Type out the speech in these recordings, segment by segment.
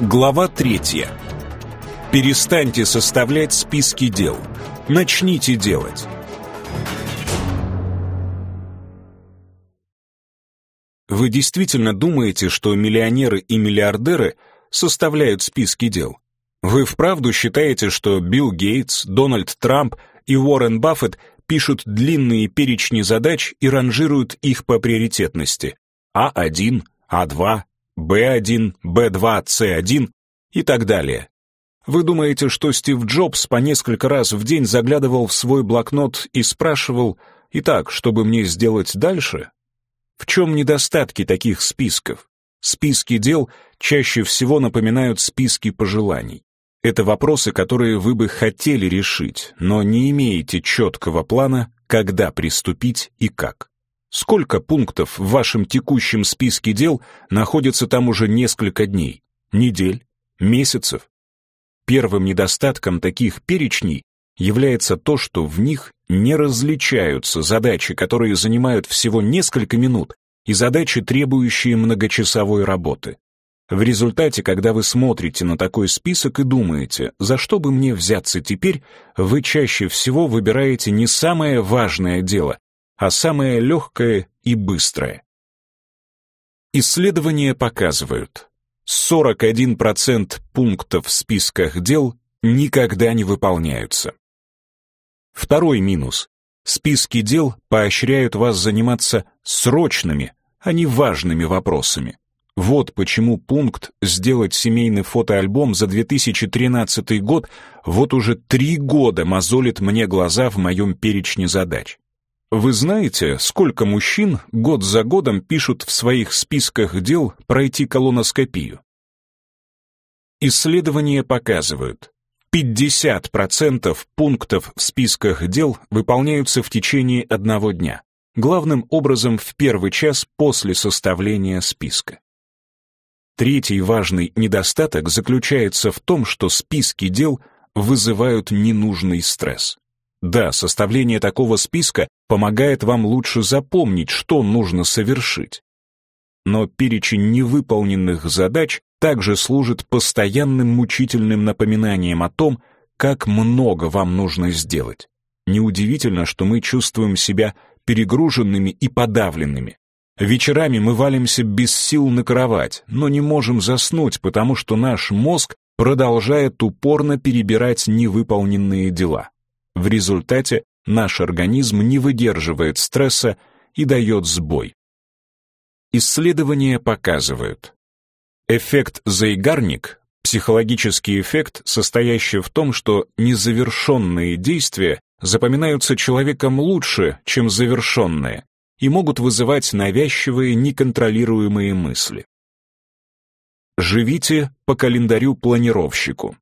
Глава третья. Перестаньте составлять списки дел. Начните делать. Вы действительно думаете, что миллионеры и миллиардеры составляют списки дел? Вы вправду считаете, что Билл Гейтс, Дональд Трамп и Уоррен Баффет пишут длинные перечни задач и ранжируют их по приоритетности? А1, А2, Б1, Б2, С1 и так далее. Вы думаете, что Стив Джобс по несколько раз в день заглядывал в свой блокнот и спрашивал «Итак, что бы мне сделать дальше?» В чем недостатки таких списков? Списки дел чаще всего напоминают списки пожеланий. Это вопросы, которые вы бы хотели решить, но не имеете четкого плана, когда приступить и как. Сколько пунктов в вашем текущем списке дел находится там уже несколько дней, недель, месяцев? Первым недостатком таких перечней является то, что в них не различаются задачи, которые занимают всего несколько минут, и задачи, требующие многочасовой работы. В результате, когда вы смотрите на такой список и думаете, за что бы мне взяться теперь, вы чаще всего выбираете не самое важное дело, а самое легкое и быстрое. Исследования показывают, 41% пунктов в списках дел никогда не выполняются. Второй минус. Списки дел поощряют вас заниматься срочными, а не важными вопросами. Вот почему пункт «Сделать семейный фотоальбом» за 2013 год вот уже три года мозолит мне глаза в моем перечне задач. Вы знаете, сколько мужчин год за годом пишут в своих списках дел пройти колоноскопию? Исследования показывают, 50% пунктов в списках дел выполняются в течение одного дня, главным образом в первый час после составления списка. Третий важный недостаток заключается в том, что списки дел вызывают ненужный стресс. Да, составление такого списка помогает вам лучше запомнить, что нужно совершить. Но перечень невыполненных задач также служит постоянным мучительным напоминанием о том, как много вам нужно сделать. Неудивительно, что мы чувствуем себя перегруженными и подавленными. Вечерами мы валимся без сил на кровать, но не можем заснуть, потому что наш мозг продолжает упорно перебирать невыполненные дела. В результате наш организм не выдерживает стресса и дает сбой. Исследования показывают, эффект Зейгарник – психологический эффект, состоящий в том, что незавершенные действия запоминаются человеком лучше, чем завершенные, и могут вызывать навязчивые, неконтролируемые мысли. Живите по календарю-планировщику.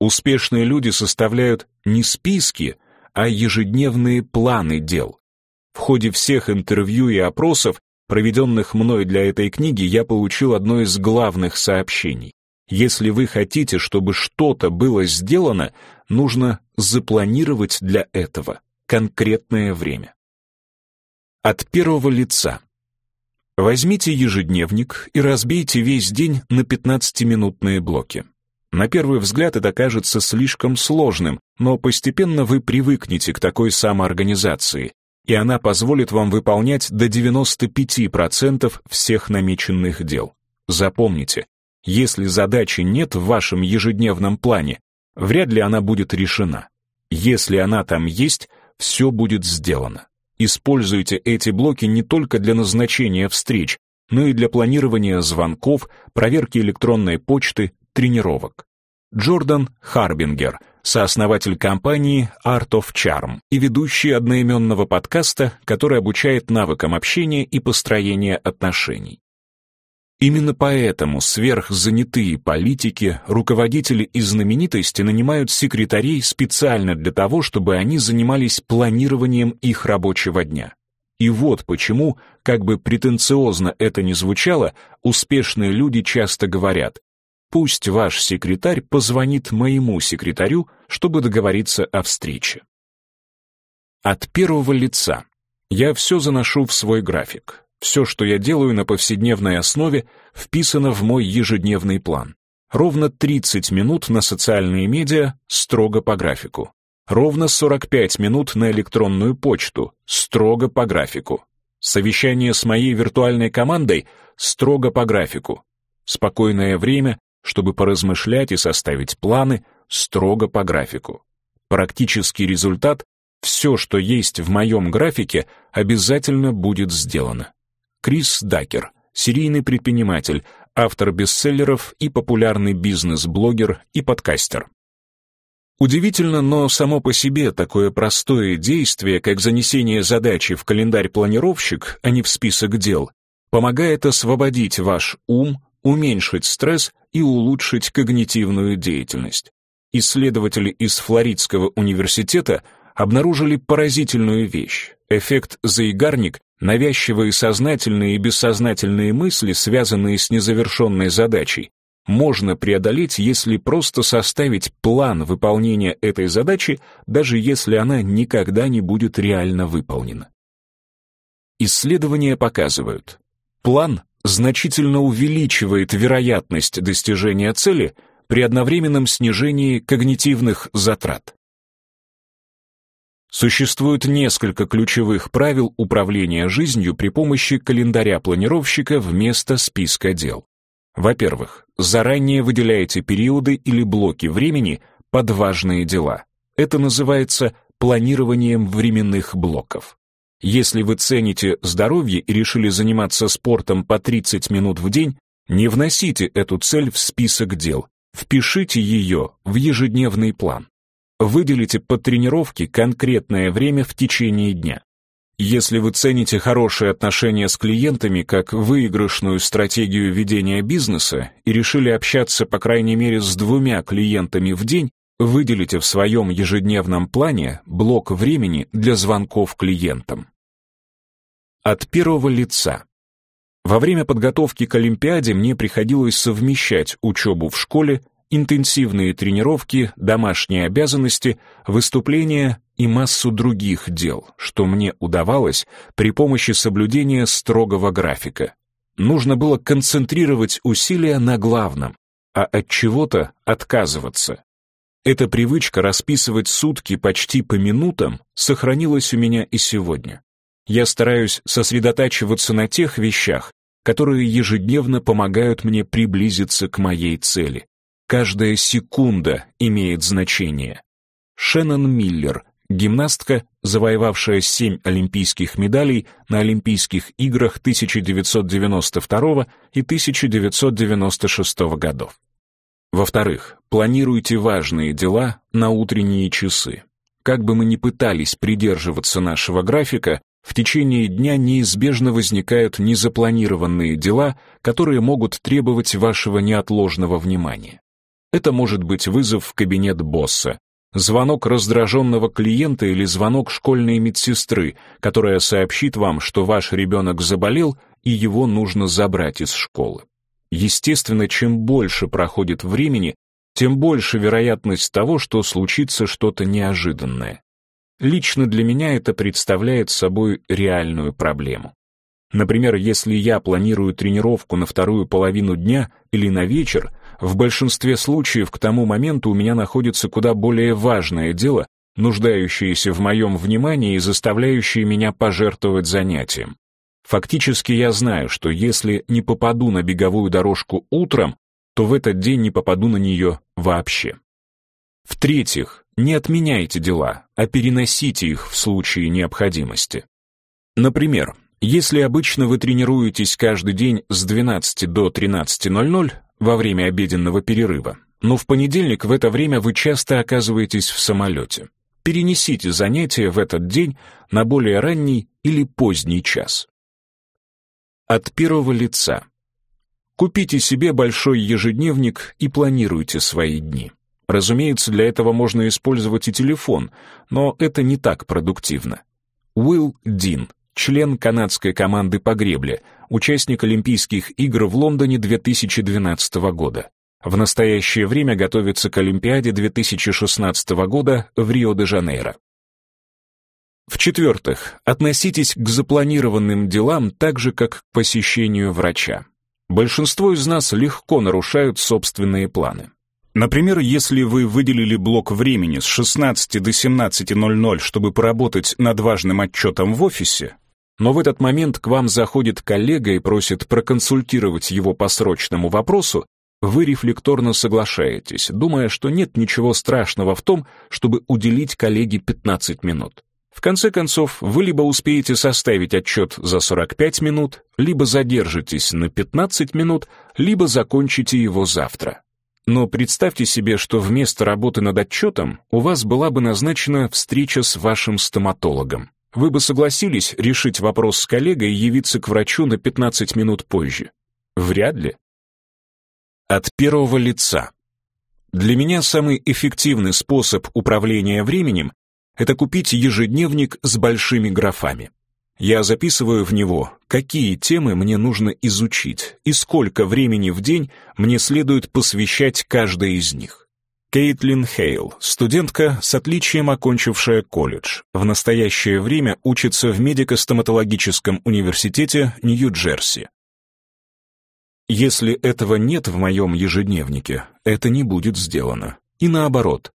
Успешные люди составляют не списки, а ежедневные планы дел. В ходе всех интервью и опросов, проведенных мной для этой книги, я получил одно из главных сообщений. Если вы хотите, чтобы что-то было сделано, нужно запланировать для этого конкретное время. От первого лица. Возьмите ежедневник и разбейте весь день на 15-минутные блоки. На первый взгляд это кажется слишком сложным, но постепенно вы привыкнете к такой самоорганизации, и она позволит вам выполнять до 95% всех намеченных дел. Запомните, если задачи нет в вашем ежедневном плане, вряд ли она будет решена. Если она там есть, все будет сделано. Используйте эти блоки не только для назначения встреч, но и для планирования звонков, проверки электронной почты, тренировок. Джордан Харбингер, сооснователь компании Art of Charm и ведущий одноименного подкаста, который обучает навыкам общения и построения отношений. Именно поэтому сверхзанятые политики, руководители и знаменитости нанимают секретарей специально для того, чтобы они занимались планированием их рабочего дня. И вот почему, как бы претенциозно это ни звучало, успешные люди часто говорят «Пусть ваш секретарь позвонит моему секретарю, чтобы договориться о встрече». От первого лица. Я все заношу в свой график. Все, что я делаю на повседневной основе, вписано в мой ежедневный план. Ровно 30 минут на социальные медиа строго по графику. Ровно 45 минут на электронную почту строго по графику. Совещание с моей виртуальной командой строго по графику. Спокойное время, чтобы поразмышлять и составить планы строго по графику. Практический результат — все, что есть в моем графике, обязательно будет сделано. Крис Дакер, серийный предприниматель, автор бестселлеров и популярный бизнес-блогер и подкастер. Удивительно, но само по себе такое простое действие, как занесение задачи в календарь-планировщик, а не в список дел, помогает освободить ваш ум, уменьшить стресс и улучшить когнитивную деятельность. Исследователи из Флоридского университета обнаружили поразительную вещь. Эффект заигарник, навязчивые сознательные и бессознательные мысли, связанные с незавершенной задачей, можно преодолеть, если просто составить план выполнения этой задачи, даже если она никогда не будет реально выполнена. Исследования показывают, план значительно увеличивает вероятность достижения цели при одновременном снижении когнитивных затрат. Существует несколько ключевых правил управления жизнью при помощи календаря-планировщика вместо списка дел. Во-первых, заранее выделяйте периоды или блоки времени под важные дела. Это называется планированием временных блоков. Если вы цените здоровье и решили заниматься спортом по 30 минут в день, не вносите эту цель в список дел, впишите ее в ежедневный план. Выделите под тренировки конкретное время в течение дня. Если вы цените хорошие отношения с клиентами как выигрышную стратегию ведения бизнеса и решили общаться по крайней мере с двумя клиентами в день, выделите в своем ежедневном плане блок времени для звонков клиентам. От первого лица. Во время подготовки к Олимпиаде мне приходилось совмещать учебу в школе интенсивные тренировки, домашние обязанности, выступления и массу других дел, что мне удавалось при помощи соблюдения строгого графика. Нужно было концентрировать усилия на главном, а от чего-то отказываться. Эта привычка расписывать сутки почти по минутам сохранилась у меня и сегодня. Я стараюсь сосредотачиваться на тех вещах, которые ежедневно помогают мне приблизиться к моей цели. Каждая секунда имеет значение. Шеннон Миллер, гимнастка, завоевавшая семь олимпийских медалей на Олимпийских играх 1992 и 1996 годов. Во-вторых, планируйте важные дела на утренние часы. Как бы мы ни пытались придерживаться нашего графика, в течение дня неизбежно возникают незапланированные дела, которые могут требовать вашего неотложного внимания. Это может быть вызов в кабинет босса, звонок раздраженного клиента или звонок школьной медсестры, которая сообщит вам, что ваш ребенок заболел и его нужно забрать из школы. Естественно, чем больше проходит времени, тем больше вероятность того, что случится что-то неожиданное. Лично для меня это представляет собой реальную проблему. Например, если я планирую тренировку на вторую половину дня или на вечер, в большинстве случаев к тому моменту у меня находится куда более важное дело, нуждающееся в моем внимании и заставляющее меня пожертвовать занятием. Фактически я знаю, что если не попаду на беговую дорожку утром, то в этот день не попаду на нее вообще. В-третьих, не отменяйте дела, а переносите их в случае необходимости. Например, если обычно вы тренируетесь каждый день с 12 до 13.00 во время обеденного перерыва, но в понедельник в это время вы часто оказываетесь в самолете. Перенесите занятия в этот день на более ранний или поздний час. От первого лица. Купите себе большой ежедневник и планируйте свои дни. Разумеется, для этого можно использовать и телефон, но это не так продуктивно. Уилл Дин, член канадской команды по гребле, участник Олимпийских игр в Лондоне 2012 года. В настоящее время готовится к Олимпиаде 2016 года в Рио-де-Жанейро. В-четвертых, относитесь к запланированным делам так же, как к посещению врача. Большинство из нас легко нарушают собственные планы. Например, если вы выделили блок времени с 16 до 17.00, чтобы поработать над важным отчетом в офисе, но в этот момент к вам заходит коллега и просит проконсультировать его по срочному вопросу, вы рефлекторно соглашаетесь, думая, что нет ничего страшного в том, чтобы уделить коллеге 15 минут. В конце концов, вы либо успеете составить отчет за 45 минут, либо задержитесь на 15 минут, либо закончите его завтра. Но представьте себе, что вместо работы над отчетом у вас была бы назначена встреча с вашим стоматологом. Вы бы согласились решить вопрос с коллегой и явиться к врачу на 15 минут позже? Вряд ли. От первого лица. Для меня самый эффективный способ управления временем — это купить ежедневник с большими графами. Я записываю в него, какие темы мне нужно изучить и сколько времени в день мне следует посвящать каждой из них. Кейтлин Хейл, студентка с отличием окончившая колледж, в настоящее время учится в медико-стоматологическом университете Нью-Джерси. Если этого нет в моем ежедневнике, это не будет сделано. И наоборот,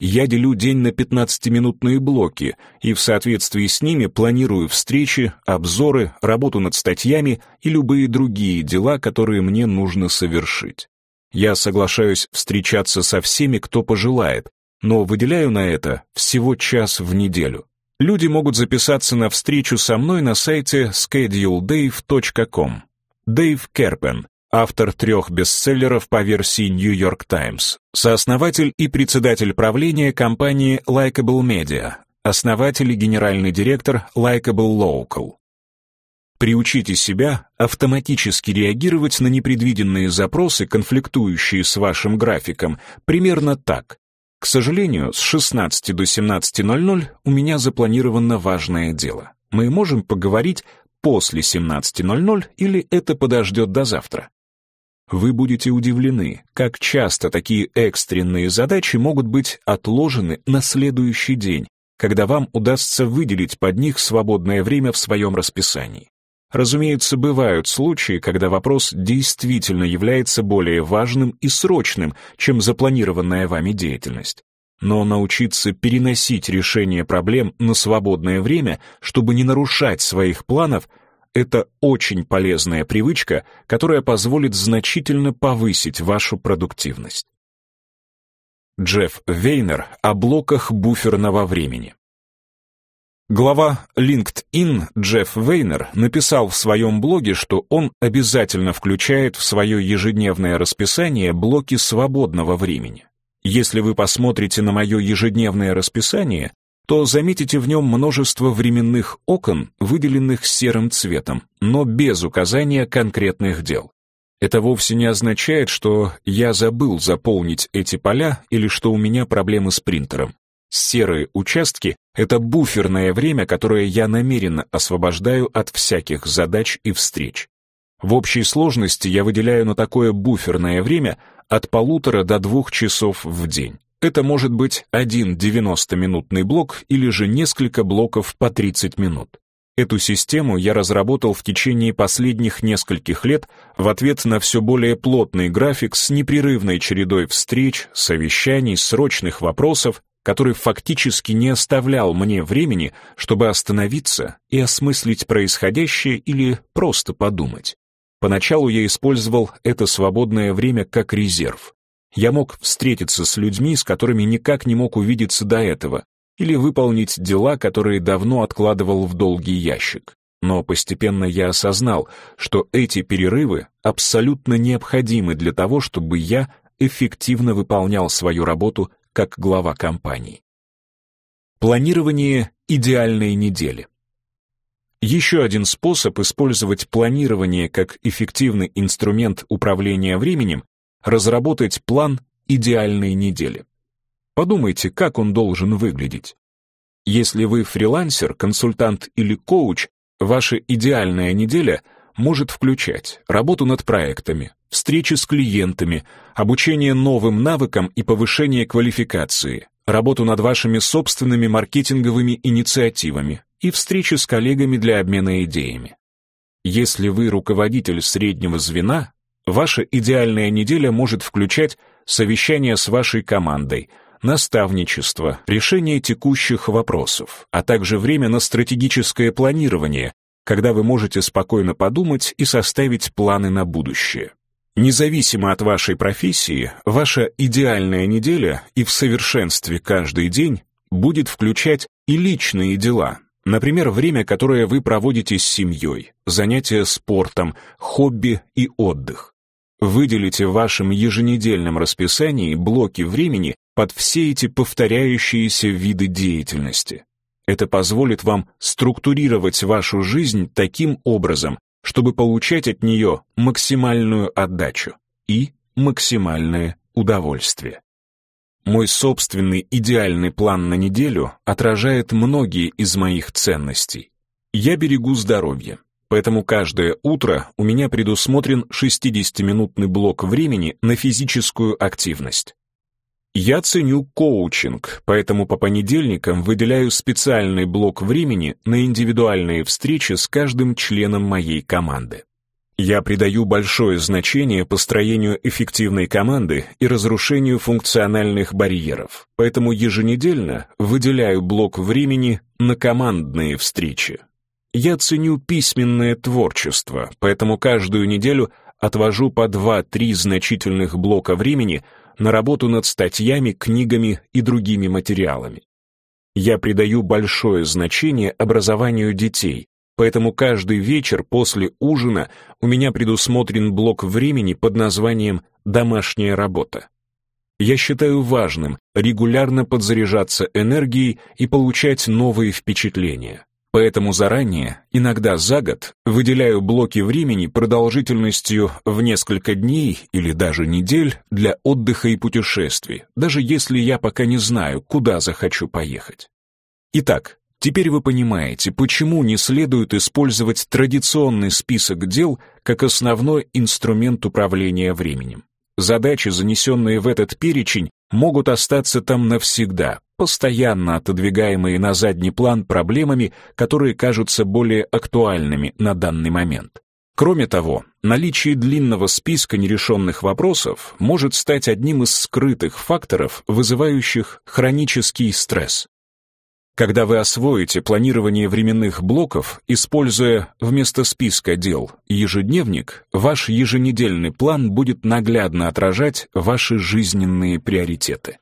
я делю день на 15-минутные блоки и в соответствии с ними планирую встречи, обзоры, работу над статьями и любые другие дела, которые мне нужно совершить. Я соглашаюсь встречаться со всеми, кто пожелает, но выделяю на это всего час в неделю. Люди могут записаться на встречу со мной на сайте scheduledave.com. Дэйв Керпен, автор трех бестселлеров по версии New York Times, сооснователь и председатель правления компании Likeable Media, основатель и генеральный директор Likeable Local. Приучите себя автоматически реагировать на непредвиденные запросы, конфликтующие с вашим графиком, примерно так. К сожалению, с 16 до 17.00 у меня запланировано важное дело. Мы можем поговорить после 17.00 или это подождет до завтра? Вы будете удивлены, как часто такие экстренные задачи могут быть отложены на следующий день, когда вам удастся выделить под них свободное время в своем расписании. Разумеется, бывают случаи, когда вопрос действительно является более важным и срочным, чем запланированная вами деятельность. Но научиться переносить решение проблем на свободное время, чтобы не нарушать своих планов – это очень полезная привычка, которая позволит значительно повысить вашу продуктивность. Джефф Вейнер о блоках буферного времени. Глава LinkedIn Джефф Вейнер написал в своем блоге, что он обязательно включает в свое ежедневное расписание блоки свободного времени. Если вы посмотрите на мое ежедневное расписание, то заметите в нем множество временных окон, выделенных серым цветом, но без указания конкретных дел. Это вовсе не означает, что я забыл заполнить эти поля или что у меня проблемы с принтером. Серые участки — это буферное время, которое я намеренно освобождаю от всяких задач и встреч. В общей сложности я выделяю на такое буферное время от полутора до двух часов в день. Это может быть один 90-минутный блок или же несколько блоков по 30 минут. Эту систему я разработал в течение последних нескольких лет в ответ на все более плотный график с непрерывной чередой встреч, совещаний, срочных вопросов, который фактически не оставлял мне времени, чтобы остановиться и осмыслить происходящее или просто подумать. Поначалу я использовал это свободное время как резерв. Я мог встретиться с людьми, с которыми никак не мог увидеться до этого, или выполнить дела, которые давно откладывал в долгий ящик. Но постепенно я осознал, что эти перерывы абсолютно необходимы для того, чтобы я эффективно выполнял свою работу как глава компании. Планирование идеальной недели. Еще один способ использовать планирование как эффективный инструмент управления временем разработать план идеальной недели. Подумайте, как он должен выглядеть. Если вы фрилансер, консультант или коуч, ваша идеальная неделя может включать работу над проектами, встречи с клиентами, обучение новым навыкам и повышение квалификации, работу над вашими собственными маркетинговыми инициативами и встречи с коллегами для обмена идеями. Если вы руководитель среднего звена, ваша идеальная неделя может включать совещание с вашей командой, наставничество, решение текущих вопросов, а также время на стратегическое планирование, когда вы можете спокойно подумать и составить планы на будущее. Независимо от вашей профессии, ваша идеальная неделя и в совершенстве каждый день будет включать и личные дела, например, время, которое вы проводите с семьей, занятия спортом, хобби и отдых. Выделите в вашем еженедельном расписании блоки времени под все эти повторяющиеся виды деятельности. Это позволит вам структурировать вашу жизнь таким образом, чтобы получать от нее максимальную отдачу и максимальное удовольствие. Мой собственный идеальный план на неделю отражает многие из моих ценностей. Я берегу здоровье, поэтому каждое утро у меня предусмотрен 60-минутный блок времени на физическую активность. Я ценю коучинг, поэтому по понедельникам выделяю специальный блок времени на индивидуальные встречи с каждым членом моей команды. Я придаю большое значение построению эффективной команды и разрушению функциональных барьеров, поэтому еженедельно выделяю блок времени на командные встречи. Я ценю письменное творчество, поэтому каждую неделю отвожу по 2-3 значительных блока времени – на работу над статьями, книгами и другими материалами. Я придаю большое значение образованию детей, поэтому каждый вечер после ужина у меня предусмотрен блок времени под названием «домашняя работа». Я считаю важным регулярно подзаряжаться энергией и получать новые впечатления. Поэтому заранее, иногда за год, выделяю блоки времени продолжительностью в несколько дней или даже недель для отдыха и путешествий, даже если я пока не знаю, куда захочу поехать. Итак, теперь вы понимаете, почему не следует использовать традиционный список дел как основной инструмент управления временем. Задачи, занесенные в этот перечень, могут остаться там навсегда, постоянно отодвигаемые на задний план проблемами, которые кажутся более актуальными на данный момент. Кроме того, наличие длинного списка нерешенных вопросов может стать одним из скрытых факторов, вызывающих хронический стресс. Когда вы освоите планирование временных блоков, используя вместо списка дел ежедневник, ваш еженедельный план будет наглядно отражать ваши жизненные приоритеты.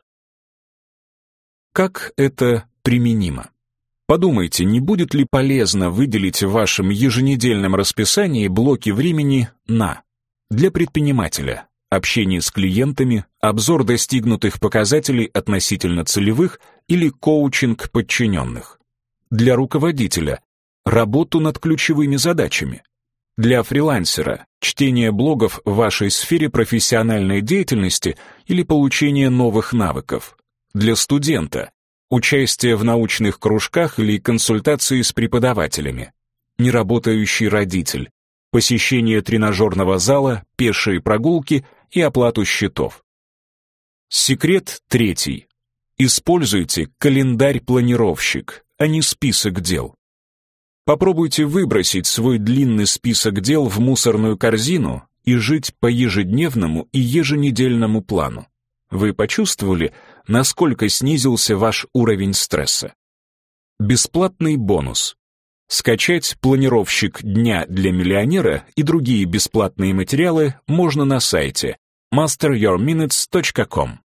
Как это применимо? Подумайте, не будет ли полезно выделить в вашем еженедельном расписании блоки времени на для предпринимателя, общение с клиентами, обзор достигнутых показателей относительно целевых или коучинг подчиненных. Для руководителя работу над ключевыми задачами. Для фрилансера чтение блогов в вашей сфере профессиональной деятельности или получение новых навыков для студента, участие в научных кружках или консультации с преподавателями, неработающий родитель, посещение тренажерного зала, пешие прогулки и оплату счетов. Секрет третий. Используйте календарь-планировщик, а не список дел. Попробуйте выбросить свой длинный список дел в мусорную корзину и жить по ежедневному и еженедельному плану. Вы почувствовали, насколько снизился ваш уровень стресса? Бесплатный бонус. Скачать планировщик дня для миллионера и другие бесплатные материалы можно на сайте masteryourminutes.com.